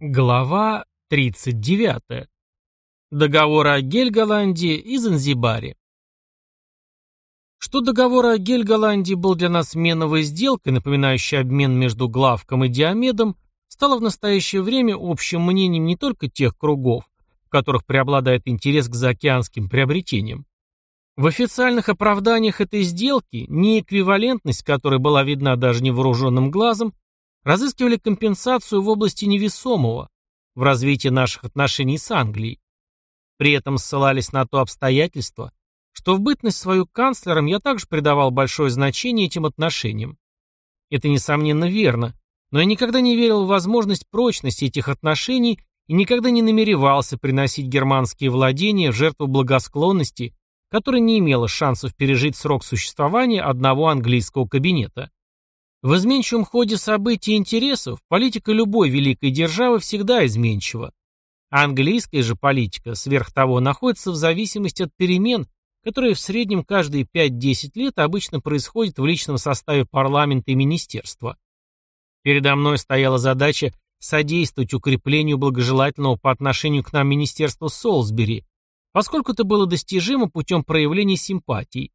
Глава 39. Договор о Гельголанде и Занзибаре. Что договор о Гельголанде был для нас меновой сделкой, напоминающей обмен между Главком и Диомедом, стало в настоящее время общим мнением не только тех кругов, в которых преобладает интерес к заокеанским приобретениям. В официальных оправданиях этой сделки неэквивалентность, которая была видна даже невооруженным глазом, разыскивали компенсацию в области невесомого, в развитии наших отношений с Англией. При этом ссылались на то обстоятельство, что в бытность свою канцлером я также придавал большое значение этим отношениям. Это, несомненно, верно, но я никогда не верил в возможность прочности этих отношений и никогда не намеревался приносить германские владения в жертву благосклонности, которая не имела шансов пережить срок существования одного английского кабинета. В изменчивом ходе событий и интересов политика любой великой державы всегда изменчива. Английская же политика, сверх того, находится в зависимости от перемен, которые в среднем каждые 5-10 лет обычно происходят в личном составе парламента и министерства. Передо мной стояла задача содействовать укреплению благожелательного по отношению к нам министерства Солсбери, поскольку это было достижимо путем проявления симпатий.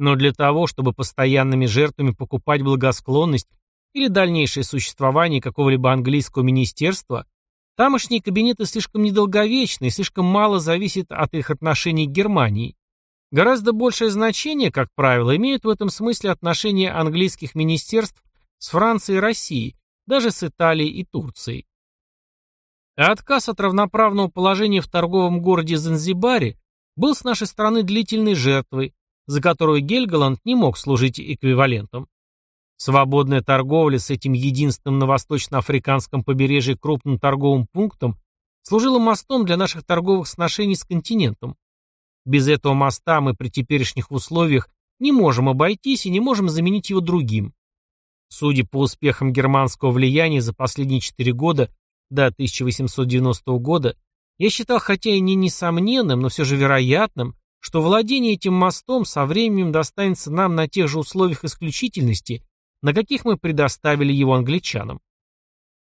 Но для того, чтобы постоянными жертвами покупать благосклонность или дальнейшее существование какого-либо английского министерства, тамошние кабинеты слишком недолговечны и слишком мало зависят от их отношений к Германии. Гораздо большее значение, как правило, имеют в этом смысле отношения английских министерств с Францией и Россией, даже с Италией и Турцией. А отказ от равноправного положения в торговом городе Занзибаре был с нашей стороны длительной жертвой, за которую Гельголанд не мог служить эквивалентом. Свободная торговля с этим единственным на восточноафриканском побережье крупным торговым пунктом служила мостом для наших торговых сношений с континентом. Без этого моста мы при теперешних условиях не можем обойтись и не можем заменить его другим. Судя по успехам германского влияния за последние четыре года до 1890 года, я считал хотя и не несомненным, но все же вероятным, что владение этим мостом со временем достанется нам на тех же условиях исключительности, на каких мы предоставили его англичанам.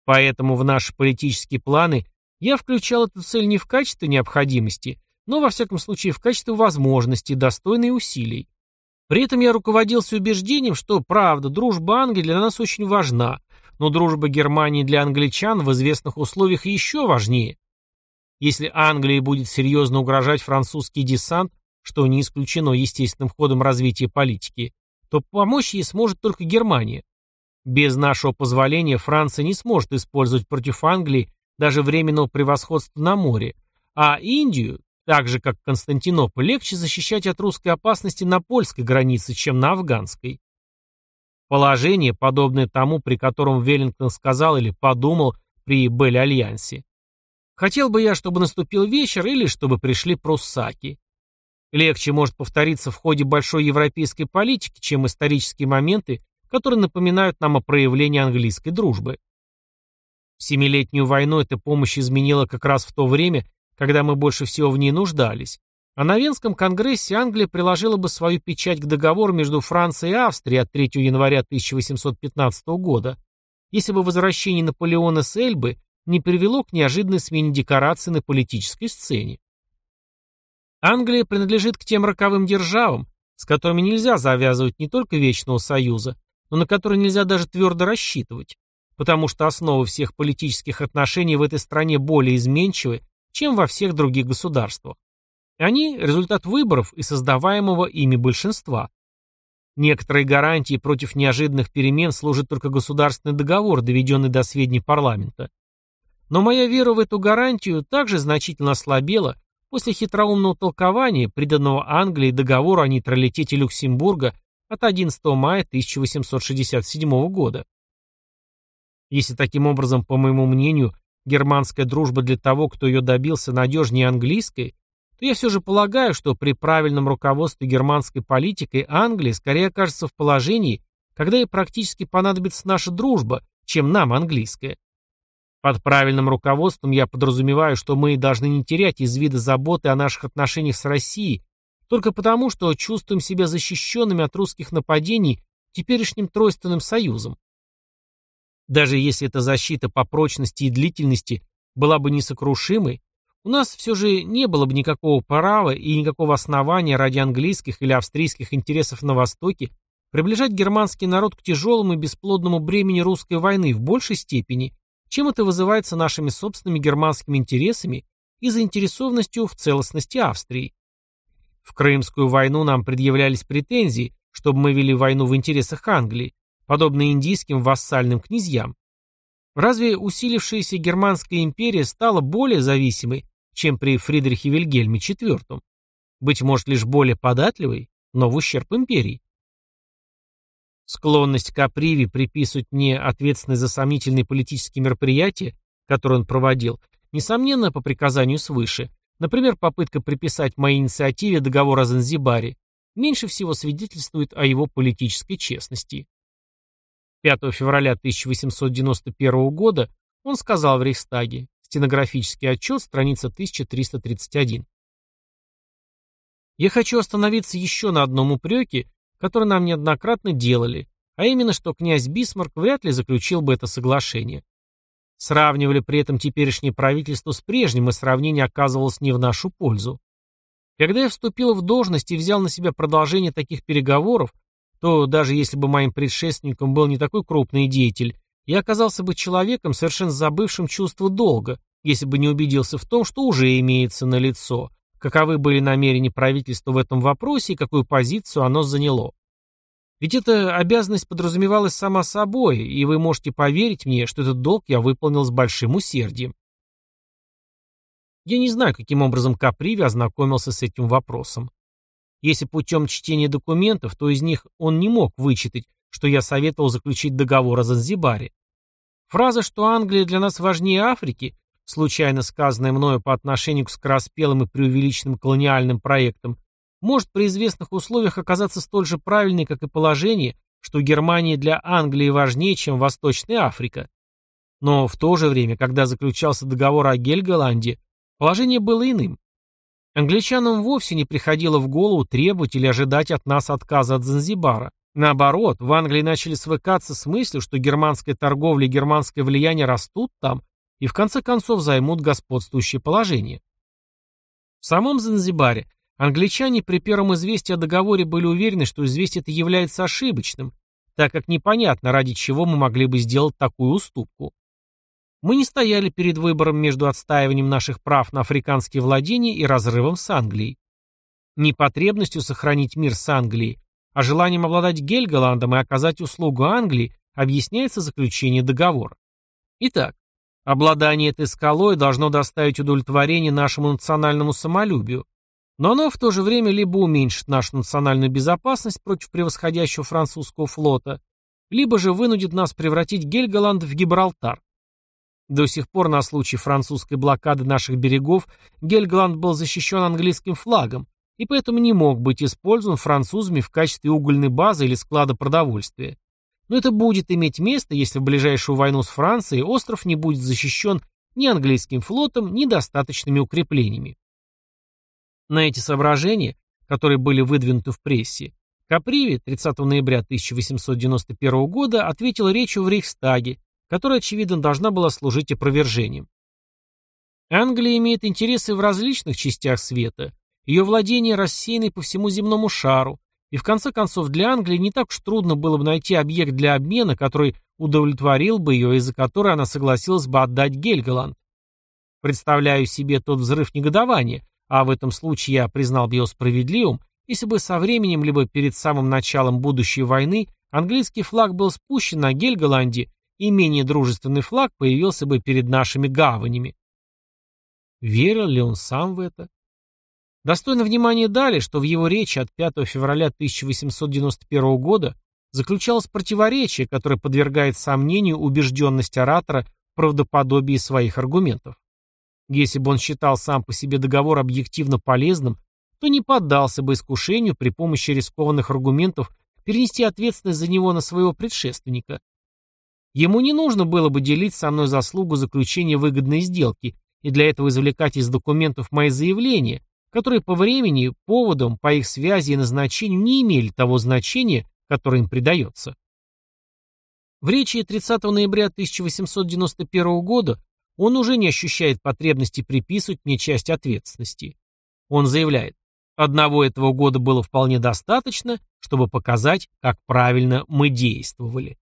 Поэтому в наши политические планы я включал эту цель не в качестве необходимости, но во всяком случае в качестве возможности, достойной усилий. При этом я руководился убеждением, что, правда, дружба Англии для нас очень важна, но дружба Германии для англичан в известных условиях еще важнее. Если Англии будет серьезно угрожать французский десант, что не исключено естественным ходом развития политики, то помочь ей сможет только Германия. Без нашего позволения Франция не сможет использовать против Англии даже временного превосходства на море, а Индию, так же как Константинополь, легче защищать от русской опасности на польской границе, чем на афганской. Положение, подобное тому, при котором Веллингтон сказал или подумал при Бель-Альянсе. Хотел бы я, чтобы наступил вечер или чтобы пришли пруссаки. Легче может повториться в ходе большой европейской политики, чем исторические моменты, которые напоминают нам о проявлении английской дружбы. Семилетнюю войну эта помощь изменила как раз в то время, когда мы больше всего в ней нуждались. А на Венском конгрессе Англия приложила бы свою печать к договору между Францией и Австрией от 3 января 1815 года, если бы возвращение Наполеона с Эльбы не привело к неожиданной смене декораций на политической сцене. Англия принадлежит к тем роковым державам, с которыми нельзя завязывать не только вечного союза, но на которые нельзя даже твердо рассчитывать, потому что основы всех политических отношений в этой стране более изменчивы, чем во всех других государствах. Они – результат выборов и создаваемого ими большинства. Некоторые гарантии против неожиданных перемен служит только государственный договор, доведенный до сведения парламента. Но моя вера в эту гарантию также значительно ослабела, после хитроумного толкования, приданного Англии договору о нейтралитете Люксембурга от 11 мая 1867 года. Если таким образом, по моему мнению, германская дружба для того, кто ее добился, надежнее английской, то я все же полагаю, что при правильном руководстве германской политикой Англия скорее окажется в положении, когда ей практически понадобится наша дружба, чем нам английская. Под правильным руководством я подразумеваю, что мы должны не терять из вида заботы о наших отношениях с Россией, только потому, что чувствуем себя защищенными от русских нападений теперешним тройственным союзом. Даже если эта защита по прочности и длительности была бы несокрушимой, у нас все же не было бы никакого права и никакого основания ради английских или австрийских интересов на Востоке приближать германский народ к тяжелому и бесплодному бремени русской войны в большей степени, чем это вызывается нашими собственными германскими интересами и заинтересованностью в целостности Австрии. В Крымскую войну нам предъявлялись претензии, чтобы мы вели войну в интересах Англии, подобно индийским вассальным князьям. Разве усилившаяся Германская империя стала более зависимой, чем при Фридрихе Вильгельме IV? Быть может, лишь более податливой, но в ущерб империи. Склонность Каприви приписывать мне ответственность за сомнительные политические мероприятия, которые он проводил, несомненно, по приказанию свыше, например, попытка приписать моей инициативе договор о Занзибаре, меньше всего свидетельствует о его политической честности. 5 февраля 1891 года он сказал в Рейхстаге, стенографический отчет, страница 1331. Я хочу остановиться еще на одном упреке, который нам неоднократно делали, а именно, что князь Бисмарк вряд ли заключил бы это соглашение. Сравнивали при этом теперешнее правительство с прежним, и сравнение оказывалось не в нашу пользу. Когда я вступил в должность и взял на себя продолжение таких переговоров, то даже если бы моим предшественником был не такой крупный деятель, я оказался бы человеком, совершенно забывшим чувство долга, если бы не убедился в том, что уже имеется на лицо, каковы были намерения правительства в этом вопросе и какую позицию оно заняло. Ведь эта обязанность подразумевалась сама собой, и вы можете поверить мне, что этот долг я выполнил с большим усердием. Я не знаю, каким образом Каприви ознакомился с этим вопросом. Если путем чтения документов, то из них он не мог вычитать, что я советовал заключить договор о Занзибаре. Фраза, что Англия для нас важнее Африки, случайно сказанная мною по отношению к скороспелым и преувеличенным колониальным проектам, может при известных условиях оказаться столь же правильной, как и положение, что Германия для Англии важнее, чем Восточная Африка. Но в то же время, когда заключался договор о Гельголанде, положение было иным. Англичанам вовсе не приходило в голову требовать или ожидать от нас отказа от Занзибара. Наоборот, в Англии начали свыкаться с мыслью, что германская торговля и германское влияние растут там и в конце концов займут господствующее положение. В самом Занзибаре англичане при первом известии о договоре были уверены, что известие это является ошибочным, так как непонятно, ради чего мы могли бы сделать такую уступку. Мы не стояли перед выбором между отстаиванием наших прав на африканские владения и разрывом с Англией. Не потребностью сохранить мир с Англией, а желанием обладать Гельголандом и оказать услугу Англии объясняется заключение договора. Итак, обладание этой скалой должно доставить удовлетворение нашему национальному самолюбию, но оно в то же время либо уменьшит нашу национальную безопасность против превосходящего французского флота, либо же вынудит нас превратить Гельголанд в Гибралтар. До сих пор на случай французской блокады наших берегов Гельгланд был защищен английским флагом и поэтому не мог быть использован французами в качестве угольной базы или склада продовольствия. Но это будет иметь место, если в ближайшую войну с Францией остров не будет защищен ни английским флотом, ни достаточными укреплениями. На эти соображения, которые были выдвинуты в прессе, Каприви 30 ноября 1891 года ответил речью в Рейхстаге, которая, очевидно, должна была служить опровержением. Англия имеет интересы в различных частях света, ее владения рассеяны по всему земному шару, и в конце концов для Англии не так уж трудно было бы найти объект для обмена, который удовлетворил бы ее и за который она согласилась бы отдать Гельголанд. Представляю себе тот взрыв негодования, а в этом случае я признал бы его справедливым, если бы со временем либо перед самым началом будущей войны английский флаг был спущен на Гельголанде и менее дружественный флаг появился бы перед нашими гаванями. Верил ли он сам в это? Достойно внимания далее, что в его речи от 5 февраля 1891 года заключалось противоречие, которое подвергает сомнению убежденность оратора в правдоподобии своих аргументов. Если бы он считал сам по себе договор объективно полезным, то не поддался бы искушению при помощи рискованных аргументов перенести ответственность за него на своего предшественника. Ему не нужно было бы делить со мной заслугу заключения выгодной сделки и для этого извлекать из документов мои заявления, которые по времени, поводам, по их связи и назначению не имели того значения, которое им придается. В речи 30 ноября 1891 года он уже не ощущает потребности приписывать мне часть ответственности. Он заявляет, одного этого года было вполне достаточно, чтобы показать, как правильно мы действовали.